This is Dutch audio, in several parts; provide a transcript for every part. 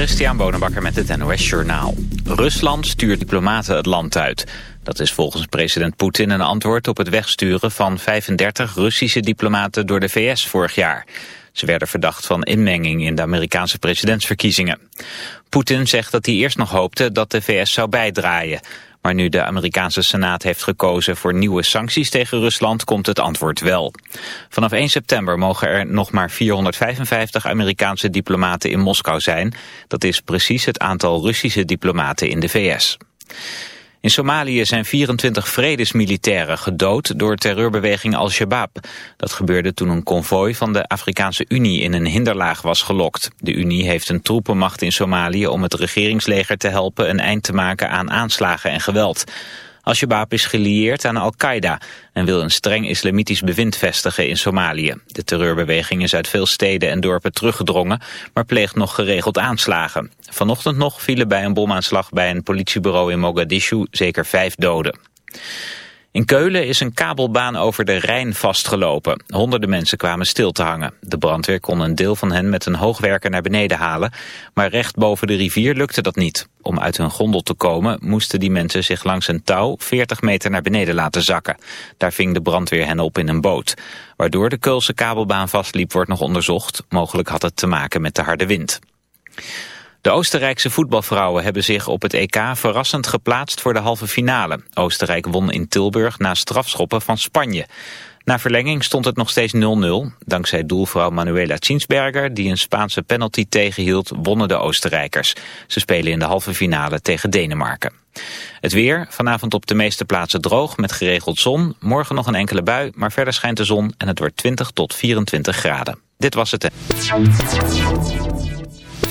Christian Bonenbakker met het NOS Journaal. Rusland stuurt diplomaten het land uit. Dat is volgens president Poetin een antwoord op het wegsturen van 35 Russische diplomaten door de VS vorig jaar. Ze werden verdacht van inmenging in de Amerikaanse presidentsverkiezingen. Poetin zegt dat hij eerst nog hoopte dat de VS zou bijdraaien. Maar nu de Amerikaanse Senaat heeft gekozen voor nieuwe sancties tegen Rusland komt het antwoord wel. Vanaf 1 september mogen er nog maar 455 Amerikaanse diplomaten in Moskou zijn. Dat is precies het aantal Russische diplomaten in de VS. In Somalië zijn 24 vredesmilitairen gedood door terreurbeweging Al-Shabaab. Dat gebeurde toen een konvooi van de Afrikaanse Unie in een hinderlaag was gelokt. De Unie heeft een troepenmacht in Somalië om het regeringsleger te helpen een eind te maken aan aanslagen en geweld. Al-Shabaab is gelieerd aan Al-Qaeda en wil een streng islamitisch bewind vestigen in Somalië. De terreurbeweging is uit veel steden en dorpen teruggedrongen, maar pleegt nog geregeld aanslagen. Vanochtend nog vielen bij een bomaanslag bij een politiebureau in Mogadishu zeker vijf doden. In Keulen is een kabelbaan over de Rijn vastgelopen. Honderden mensen kwamen stil te hangen. De brandweer kon een deel van hen met een hoogwerker naar beneden halen, maar recht boven de rivier lukte dat niet. Om uit hun gondel te komen moesten die mensen zich langs een touw 40 meter naar beneden laten zakken. Daar ving de brandweer hen op in een boot. Waardoor de Keulse kabelbaan vastliep wordt nog onderzocht. Mogelijk had het te maken met de harde wind. De Oostenrijkse voetbalvrouwen hebben zich op het EK verrassend geplaatst voor de halve finale. Oostenrijk won in Tilburg na strafschoppen van Spanje. Na verlenging stond het nog steeds 0-0. Dankzij doelvrouw Manuela Zinsberger, die een Spaanse penalty tegenhield, wonnen de Oostenrijkers. Ze spelen in de halve finale tegen Denemarken. Het weer, vanavond op de meeste plaatsen droog met geregeld zon. Morgen nog een enkele bui, maar verder schijnt de zon en het wordt 20 tot 24 graden. Dit was het.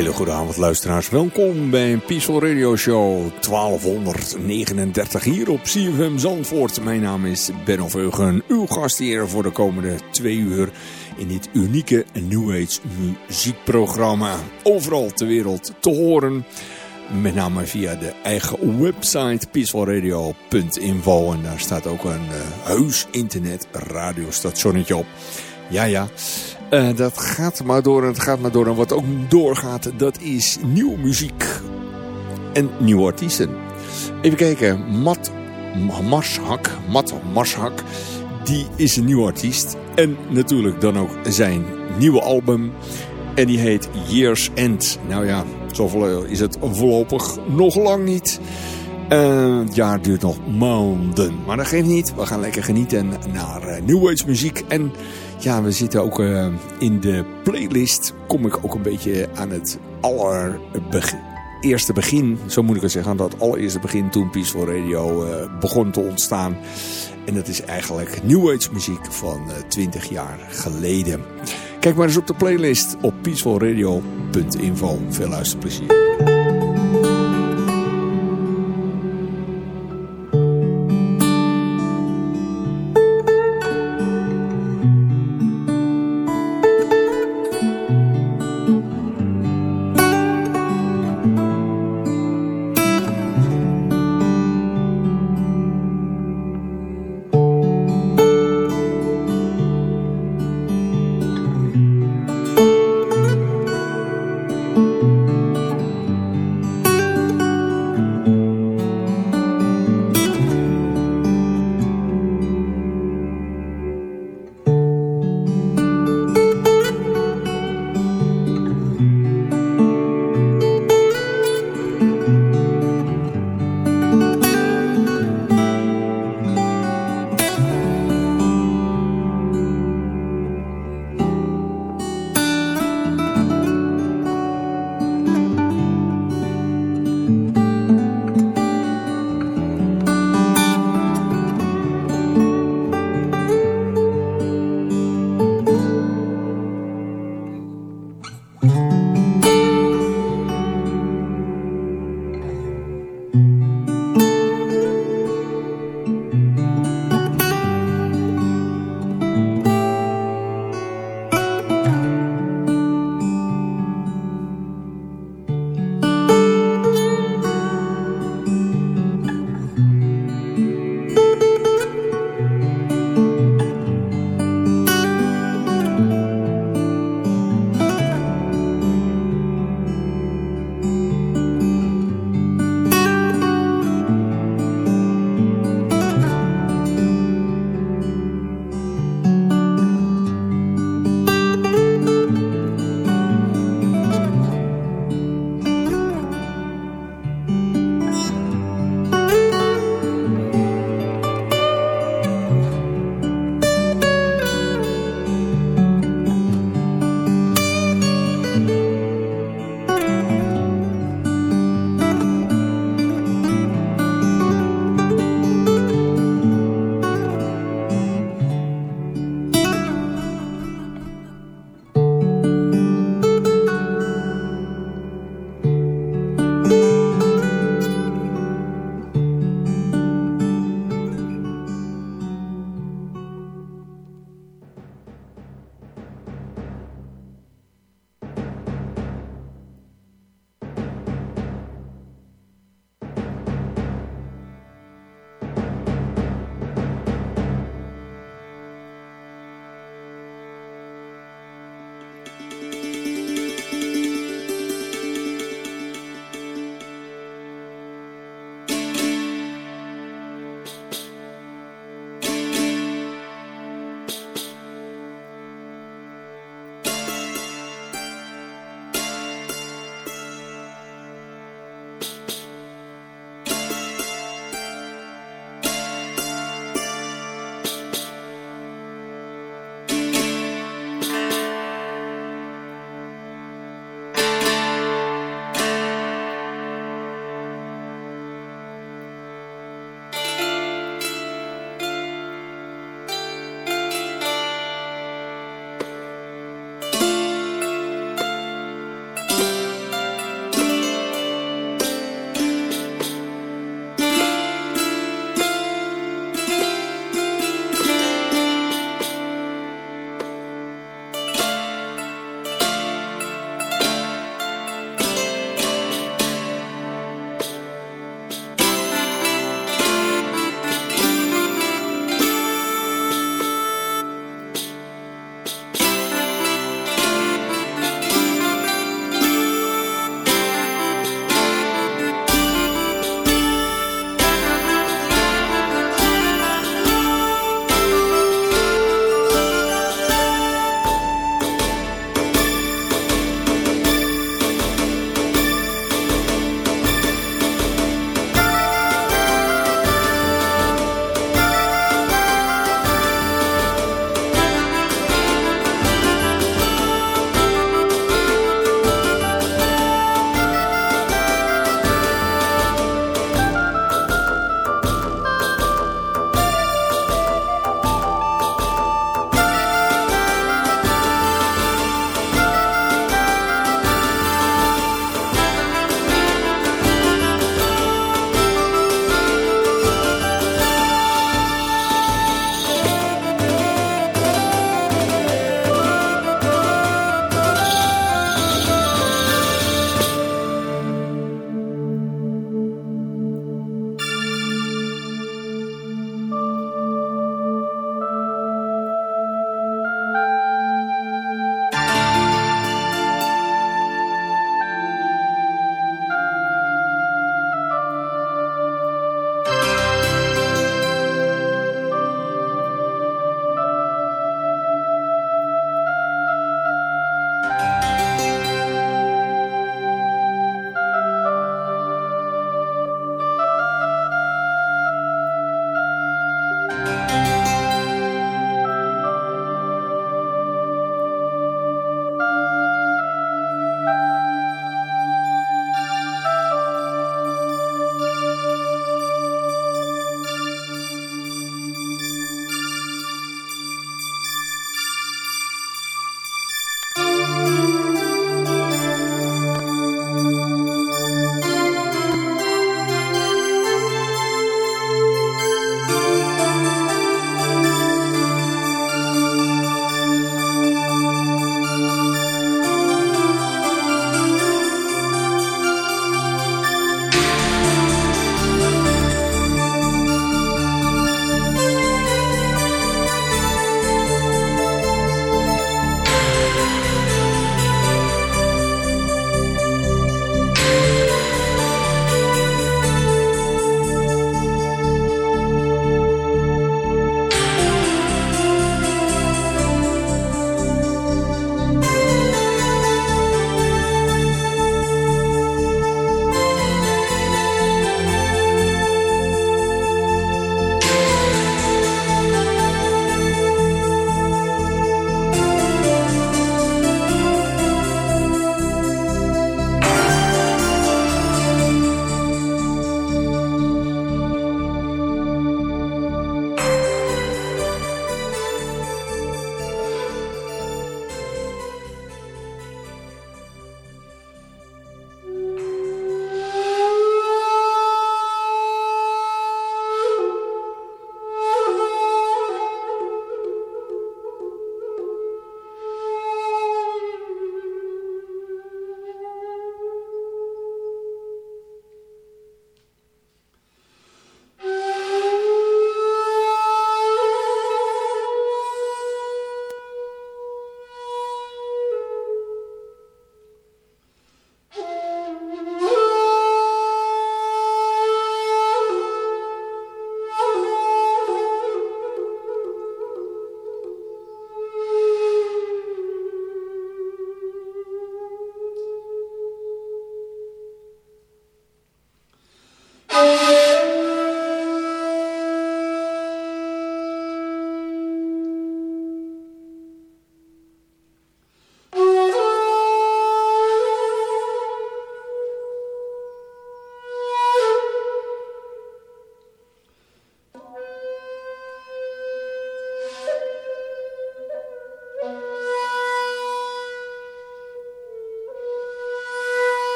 Hele goede avond luisteraars. Welkom bij Peaceful Radio Show 1239 hier op CFM Zandvoort. Mijn naam is Ben of Eugen, uw gastheer voor de komende twee uur in dit unieke New Age muziekprogramma. Overal ter wereld te horen, met name via de eigen website peacefulradio.info. En daar staat ook een uh, heus internet radiostationnetje op. Ja, ja. Uh, dat gaat maar door en het gaat maar door. En wat ook doorgaat, dat is nieuwe muziek. En nieuwe artiesten. Even kijken. Matt Marshak. Matt Marshak. Die is een nieuwe artiest. En natuurlijk dan ook zijn nieuwe album. En die heet Year's End. Nou ja, zoveel is het voorlopig nog lang niet. Uh, het jaar duurt nog maanden. Maar dat geeft niet. We gaan lekker genieten naar uh, New Age muziek. En ja, we zitten ook uh, in de playlist. Kom ik ook een beetje aan het allereerste begin. Zo moet ik het zeggen. Aan dat allereerste begin toen Peaceful Radio begon te ontstaan. En dat is eigenlijk New Age muziek van 20 jaar geleden. Kijk maar eens op de playlist op peacefulradio.info. Veel luisterplezier.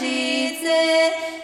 Jesus.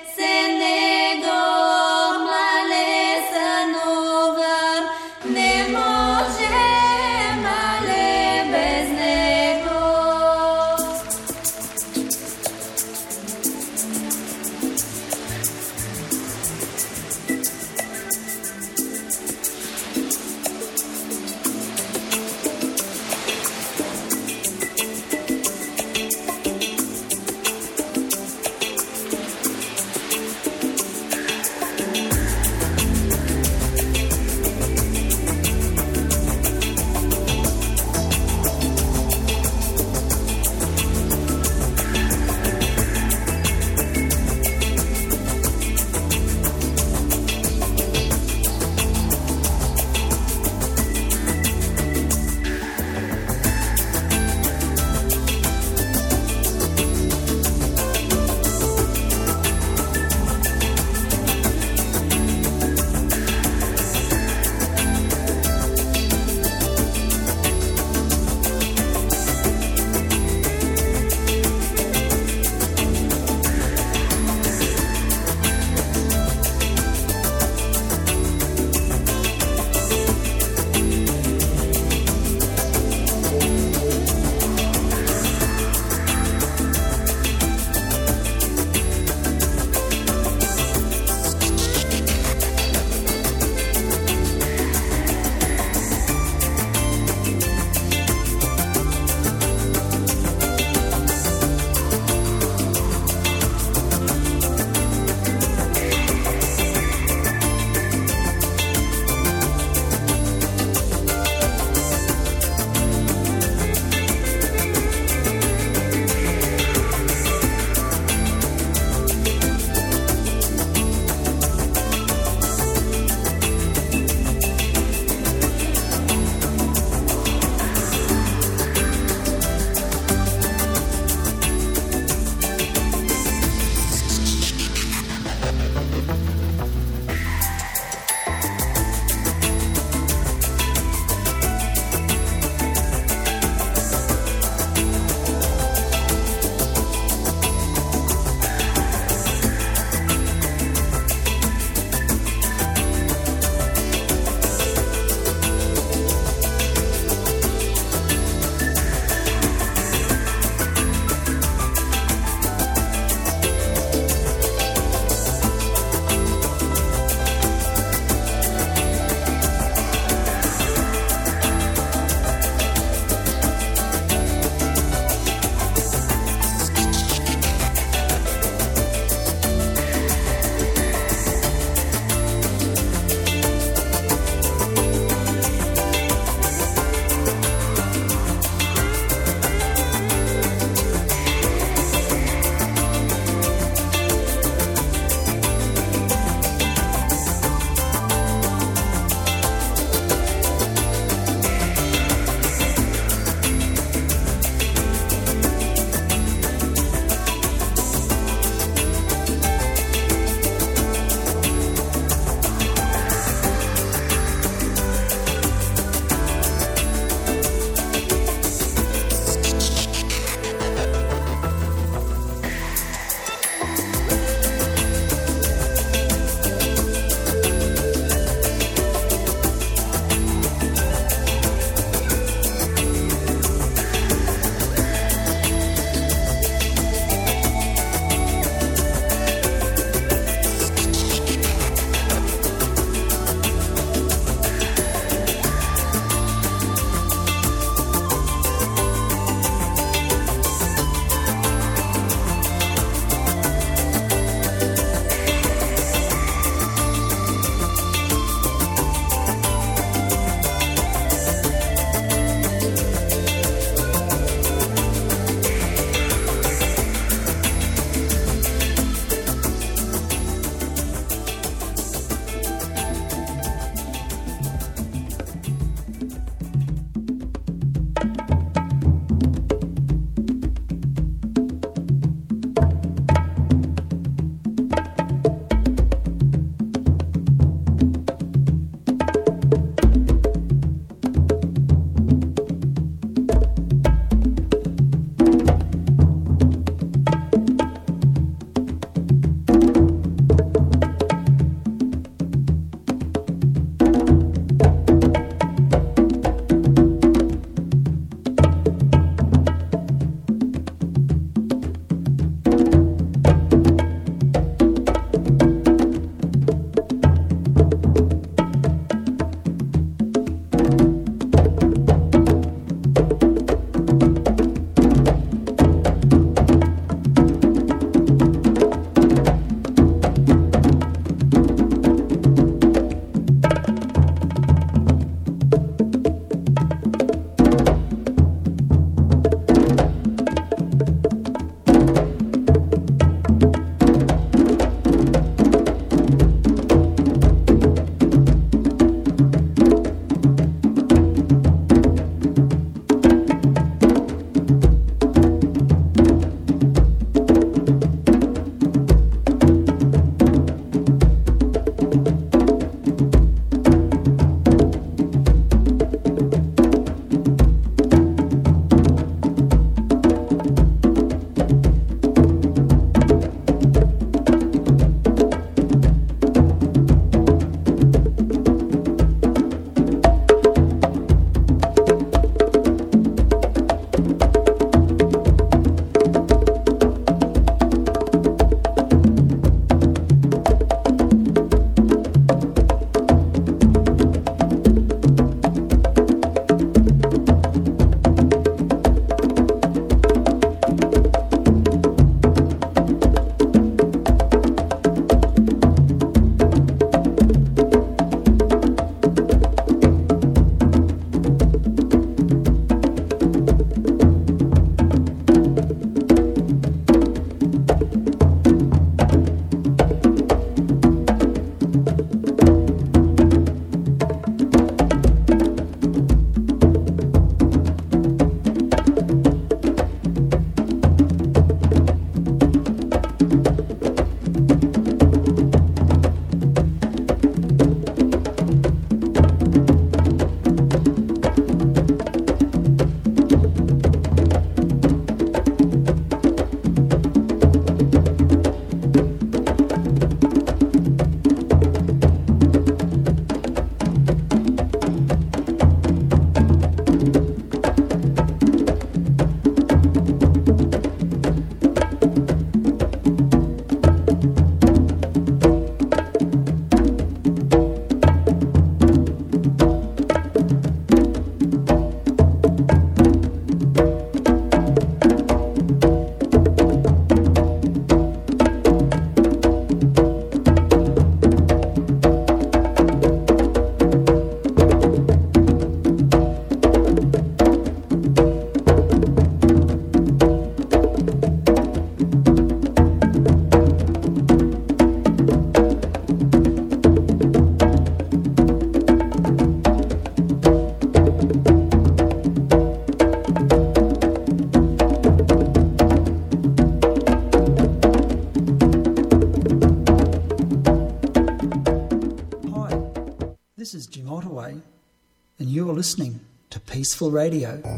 To Peaceful Radio.